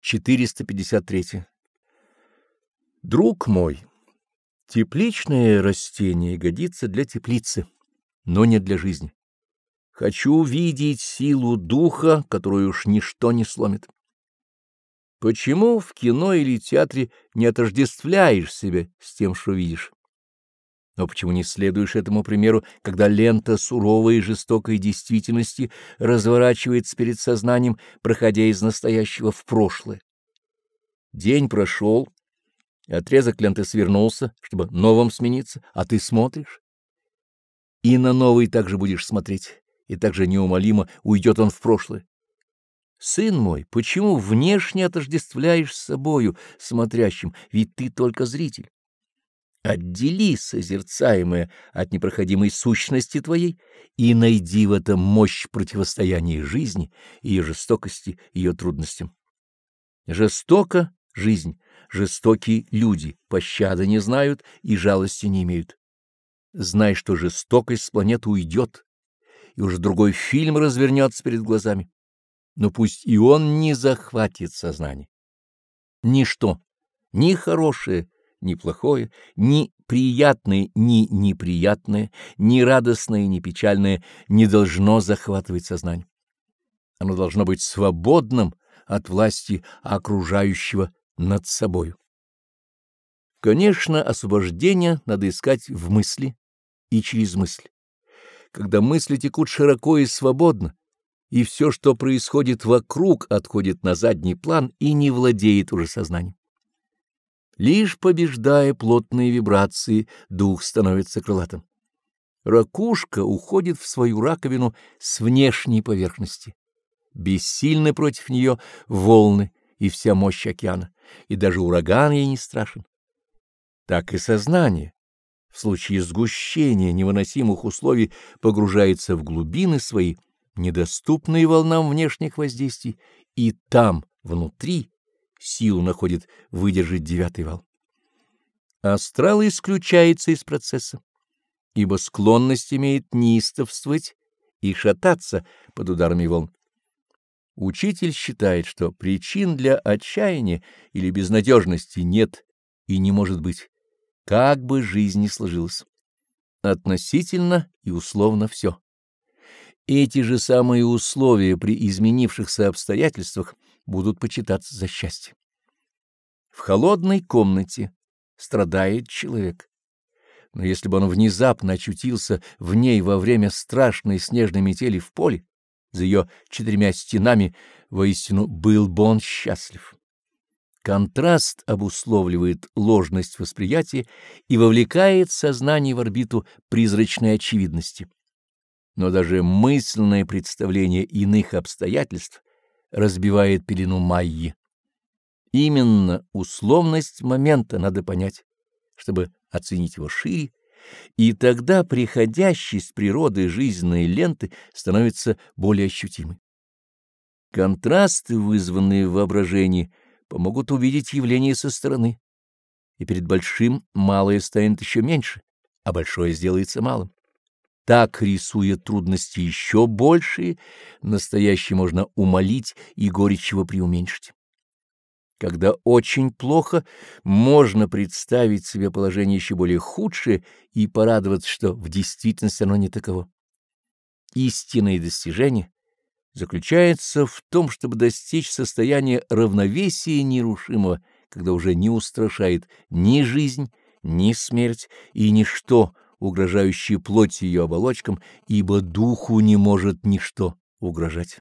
453. Друг мой, тепличное растение годится для теплицы, но не для жизни. Хочу видеть силу духа, которую уж ничто не сломит. Почему в кино или театре не отождествляешь себя с тем, что видишь? Но почему не следуешь этому примеру, когда лента суровой и жестокой действительности разворачивается перед сознанием, проходя из настоящего в прошлое? День прошел, отрезок ленты свернулся, чтобы новым смениться, а ты смотришь. И на новый также будешь смотреть, и также неумолимо уйдет он в прошлое. Сын мой, почему внешне отождествляешь с собою, смотрящим, ведь ты только зритель? Отдели созерцаемое от непроходимой сущности твоей и найди в этом мощь противостояния жизни, ее жестокости, ее трудностям. Жестока жизнь, жестокие люди, пощады не знают и жалости не имеют. Знай, что жестокость с планеты уйдет, и уже другой фильм развернется перед глазами. Но пусть и он не захватит сознание. Ничто, ни хорошее, ни плохое, ни приятное, ни неприятное, ни радостное, ни печальное не должно захватывать сознание. Оно должно быть свободным от власти окружающего над собою. Конечно, освобождение надо искать в мысли и через мысль. Когда мысли текут широко и свободно, и все, что происходит вокруг, отходит на задний план и не владеет уже сознанием. Лишь побеждая плотные вибрации, дух становится крылатым. Ракушка уходит в свою раковину с внешней поверхности. Бессильны против нее волны и вся мощь океана, и даже ураган ей не страшен. Так и сознание в случае сгущения невыносимых условий погружается в глубины свои, недоступные волнам внешних воздействий, и там, внутри, силу находит выдержать девятый вал. Астрал исключается из процесса, ибо склонность имеет неистовствовать и шататься под ударами волн. Учитель считает, что причин для отчаяния или безнадежности нет и не может быть, как бы жизнь ни сложилась. Относительно и условно все. Эти же самые условия при изменившихся обстоятельствах будут почитаться за счастье. В холодной комнате страдает человек. Но если бы он внезапно очутился в ней во время страшной снежной метели в поле, за ее четырьмя стенами, воистину был бы он счастлив. Контраст обусловливает ложность восприятия и вовлекает сознание в орбиту призрачной очевидности. Но даже мысленное представление иных обстоятельств разбивает пелену Майи. Именно условность момента надо понять, чтобы оценить его шире, и тогда приходящий с природы жизненной ленты становится более ощутимой. Контрасты, вызванные в воображении, помогут увидеть явление со стороны, и перед большим малое станет еще меньше, а большое сделается малым. Так, рисуя трудности еще большие, настоящее можно умолить и горечь его преуменьшить. Когда очень плохо, можно представить себе положение еще более худшее и порадоваться, что в действительности оно не таково. Истинное достижение заключается в том, чтобы достичь состояния равновесия нерушимого, когда уже не устрашает ни жизнь, ни смерть и ничто, угрожающее плоти ее оболочкам, ибо духу не может ничто угрожать.